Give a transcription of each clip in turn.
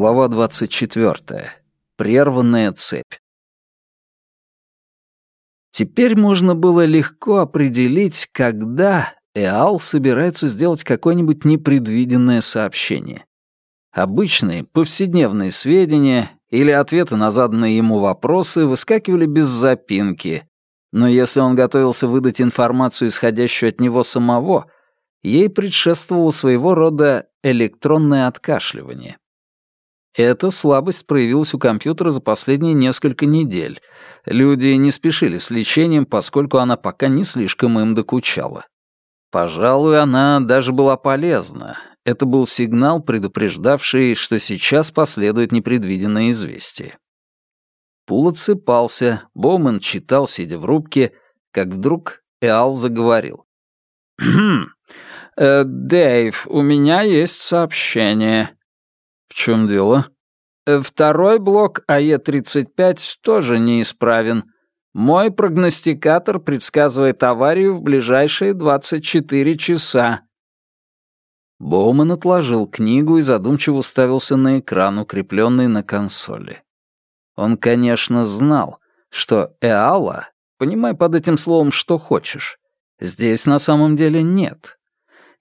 Глава 24. Прерванная цепь. Теперь можно было легко определить, когда Эал собирается сделать какое-нибудь непредвиденное сообщение. Обычные, повседневные сведения или ответы на заданные ему вопросы выскакивали без запинки, но если он готовился выдать информацию, исходящую от него самого, ей предшествовало своего рода электронное откашливание. Эта слабость проявилась у компьютера за последние несколько недель. Люди не спешили с лечением, поскольку она пока не слишком им докучала. Пожалуй, она даже была полезна. Это был сигнал, предупреждавший, что сейчас последует непредвиденное известие. Пул отсыпался, Боуман читал, сидя в рубке, как вдруг Эал заговорил. «Хм, э, Дэйв, у меня есть сообщение». «В чем дело?» «Э, «Второй блок АЕ-35 тоже неисправен. Мой прогностикатор предсказывает аварию в ближайшие 24 часа». Боуман отложил книгу и задумчиво уставился на экран, укрепленный на консоли. Он, конечно, знал, что Эала, понимай под этим словом что хочешь, здесь на самом деле нет.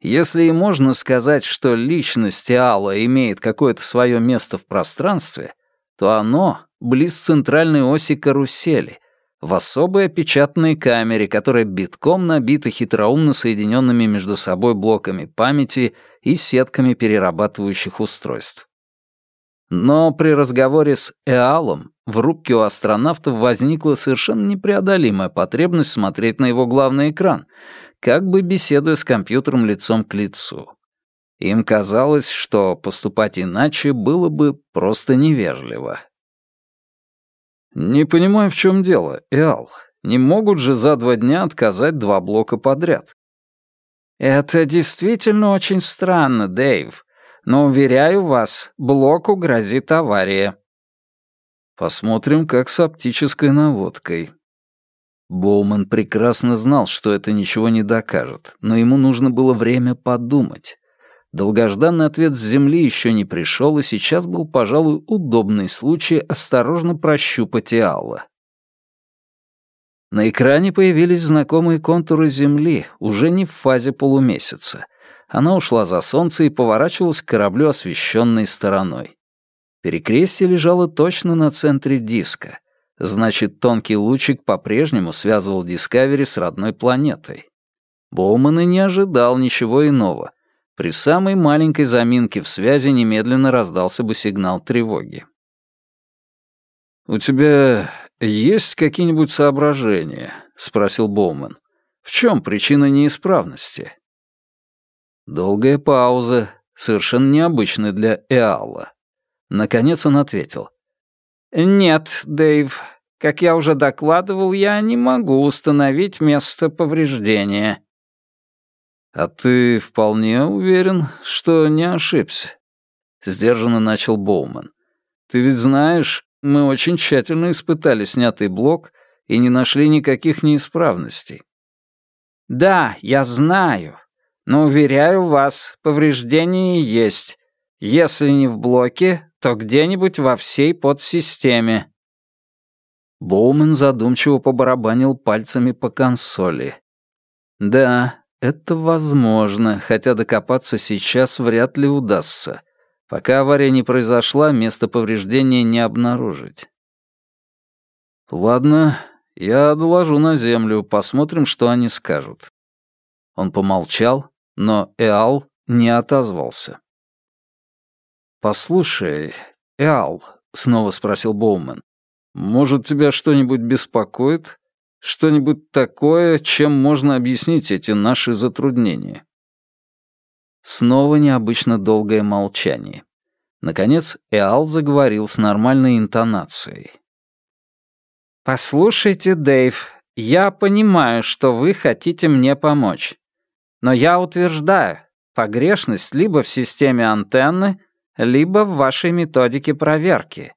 Если и можно сказать, что личность Иала имеет какое-то свое место в пространстве, то оно близ центральной оси карусели, в особой опечатанной камере, которая битком набита хитроумно соединенными между собой блоками памяти и сетками перерабатывающих устройств. Но при разговоре с Эалом в рубке у астронавтов возникла совершенно непреодолимая потребность смотреть на его главный экран, как бы беседуя с компьютером лицом к лицу. Им казалось, что поступать иначе было бы просто невежливо. «Не понимаю, в чем дело, Эал. Не могут же за два дня отказать два блока подряд?» «Это действительно очень странно, Дэйв. Но, уверяю вас, блоку грозит авария». «Посмотрим, как с оптической наводкой», Боуман прекрасно знал, что это ничего не докажет, но ему нужно было время подумать. Долгожданный ответ с Земли еще не пришел, и сейчас был, пожалуй, удобный случай осторожно прощупать Иалла. На экране появились знакомые контуры Земли, уже не в фазе полумесяца. Она ушла за солнце и поворачивалась к кораблю освещенной стороной. Перекрестие лежало точно на центре диска — Значит, тонкий лучик по-прежнему связывал Дискавери с родной планетой. Боуман и не ожидал ничего иного. При самой маленькой заминке в связи немедленно раздался бы сигнал тревоги. «У тебя есть какие-нибудь соображения?» — спросил Боуман. «В чем причина неисправности?» Долгая пауза, совершенно необычная для Эала. Наконец он ответил. «Нет, Дэйв. Как я уже докладывал, я не могу установить место повреждения». «А ты вполне уверен, что не ошибся?» — сдержанно начал Боуман. «Ты ведь знаешь, мы очень тщательно испытали снятый блок и не нашли никаких неисправностей». «Да, я знаю, но, уверяю вас, повреждения есть. Если не в блоке, то где-нибудь во всей подсистеме». Боумен задумчиво побарабанил пальцами по консоли. «Да, это возможно, хотя докопаться сейчас вряд ли удастся. Пока авария не произошла, место повреждения не обнаружить». «Ладно, я доложу на землю, посмотрим, что они скажут». Он помолчал, но Эал не отозвался. «Послушай, Эал», — снова спросил Боумен, «может, тебя что-нибудь беспокоит? Что-нибудь такое, чем можно объяснить эти наши затруднения?» Снова необычно долгое молчание. Наконец, Эал заговорил с нормальной интонацией. «Послушайте, Дэйв, я понимаю, что вы хотите мне помочь. Но я утверждаю, погрешность либо в системе антенны, либо в вашей методике проверки.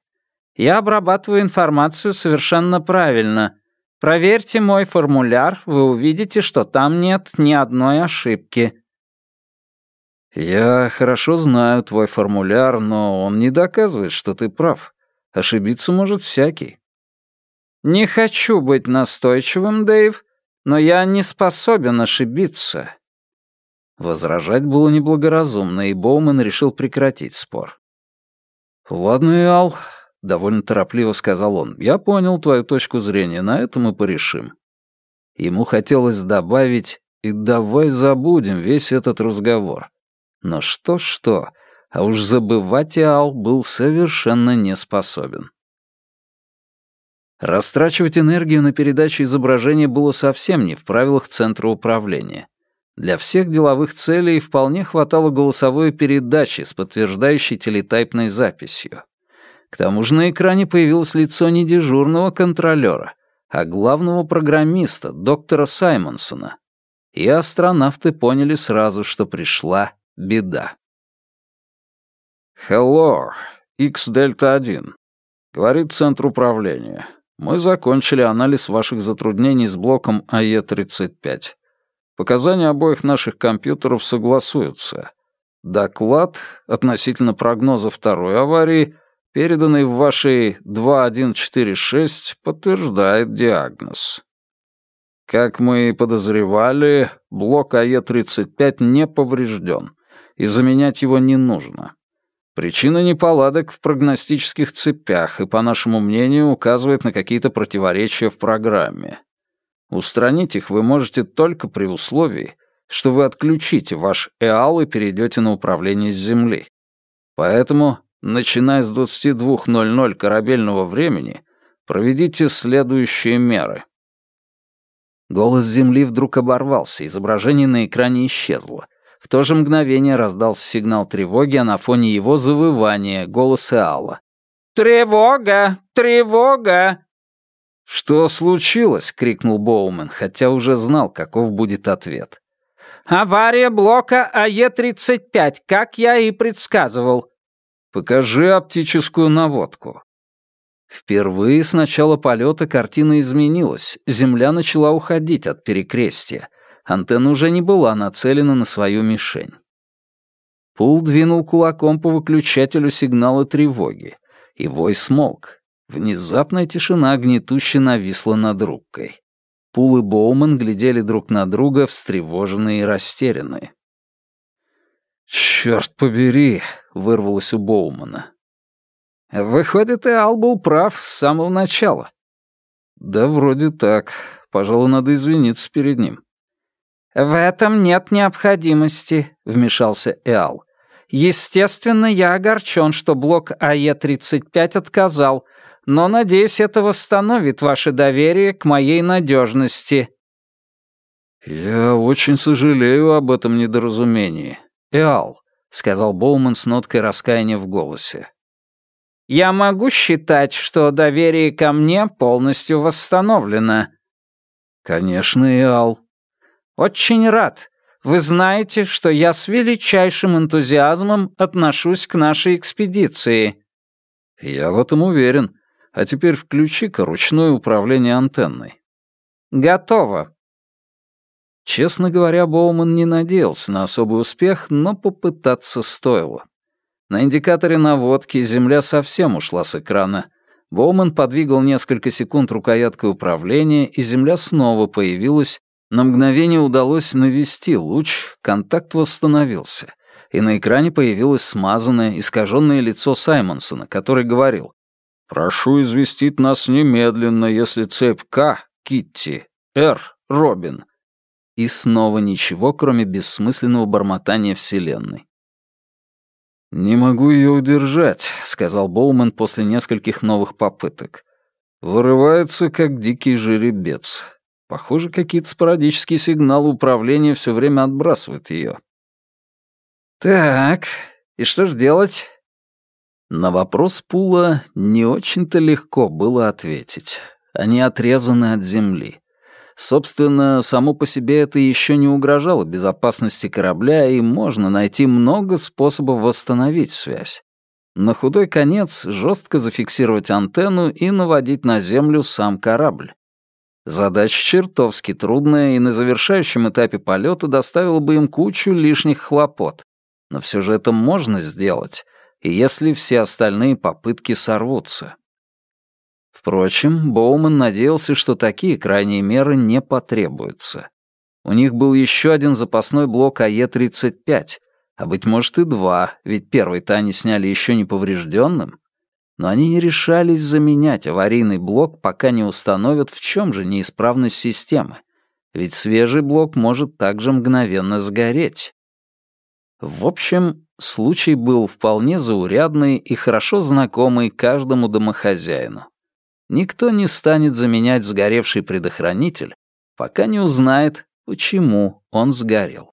Я обрабатываю информацию совершенно правильно. Проверьте мой формуляр, вы увидите, что там нет ни одной ошибки». «Я хорошо знаю твой формуляр, но он не доказывает, что ты прав. Ошибиться может всякий». «Не хочу быть настойчивым, Дэйв, но я не способен ошибиться». Возражать было неблагоразумно, и Боуман решил прекратить спор. «Ладно, Иал», — довольно торопливо сказал он, — «я понял твою точку зрения, на этом мы порешим». Ему хотелось добавить «и давай забудем весь этот разговор». Но что-что, а уж забывать Иал был совершенно не способен. Растрачивать энергию на передачу изображения было совсем не в правилах Центра управления. Для всех деловых целей вполне хватало голосовой передачи с подтверждающей телетайпной записью. К тому же на экране появилось лицо не дежурного контролера, а главного программиста, доктора Саймонсона. И астронавты поняли сразу, что пришла беда. «Hello, X-Дельта-1», — говорит Центр управления. «Мы закончили анализ ваших затруднений с блоком АЕ-35. Показания обоих наших компьютеров согласуются. Доклад относительно прогноза второй аварии, переданный в вашей 2146, подтверждает диагноз. Как мы подозревали, блок АЕ-35 не поврежден, и заменять его не нужно. Причина неполадок в прогностических цепях и, по нашему мнению, указывает на какие-то противоречия в программе. Устранить их вы можете только при условии, что вы отключите ваш ЭАЛ и перейдете на управление с Земли. Поэтому, начиная с 22.00 корабельного времени, проведите следующие меры. Голос Земли вдруг оборвался, изображение на экране исчезло. В то же мгновение раздался сигнал тревоги, а на фоне его завывания голос Алла. «Тревога! Тревога!» «Что случилось?» — крикнул Боумен, хотя уже знал, каков будет ответ. «Авария блока АЕ-35, как я и предсказывал». «Покажи оптическую наводку». Впервые с начала полета картина изменилась, Земля начала уходить от перекрестия. Антенна уже не была нацелена на свою мишень. Пул двинул кулаком по выключателю сигнала тревоги, и вой смолк. Внезапная тишина гнетуще нависла над рубкой. Пул и Боуман глядели друг на друга, встревоженные и растерянные. «Чёрт побери!» — вырвалось у Боумана. «Выходит, и Ал был прав с самого начала». «Да вроде так. Пожалуй, надо извиниться перед ним». «В этом нет необходимости», — вмешался Эал. «Естественно, я огорчен, что блок АЕ-35 отказал, но, надеюсь, это восстановит ваше доверие к моей надежности». «Я очень сожалею об этом недоразумении. Эал», — сказал Боуман с ноткой раскаяния в голосе. «Я могу считать, что доверие ко мне полностью восстановлено». «Конечно, Эал». «Очень рад. Вы знаете, что я с величайшим энтузиазмом отношусь к нашей экспедиции». «Я в этом уверен. А теперь включи-ка ручное управление антенной». «Готово». Честно говоря, Боуман не надеялся на особый успех, но попытаться стоило. На индикаторе наводки земля совсем ушла с экрана. Боуман подвигал несколько секунд рукояткой управления, и земля снова появилась. На мгновение удалось навести луч, контакт восстановился, и на экране появилось смазанное, искаженное лицо Саймонсона, который говорил Прошу известить нас немедленно, если цепь К — Китти, Р — Робин. И снова ничего, кроме бессмысленного бормотания Вселенной. «Не могу ее удержать», — сказал Боуман после нескольких новых попыток. «Вырывается, как дикий жеребец. Похоже, какие-то спорадические сигналы управления все время отбрасывают ее». «Так, и что ж делать?» На вопрос Пула не очень-то легко было ответить. Они отрезаны от земли. Собственно, само по себе это еще не угрожало безопасности корабля, и можно найти много способов восстановить связь. На худой конец жестко зафиксировать антенну и наводить на землю сам корабль. Задача чертовски трудная и на завершающем этапе полета доставила бы им кучу лишних хлопот. Но все же это можно сделать, и если все остальные попытки сорвутся. Впрочем, Боуман надеялся, что такие крайние меры не потребуются. У них был еще один запасной блок АЕ-35, а, быть может, и два, ведь первый-то они сняли еще не поврежденным. Но они не решались заменять аварийный блок, пока не установят, в чем же неисправность системы, ведь свежий блок может также мгновенно сгореть. В общем, случай был вполне заурядный и хорошо знакомый каждому домохозяину. Никто не станет заменять сгоревший предохранитель, пока не узнает, почему он сгорел.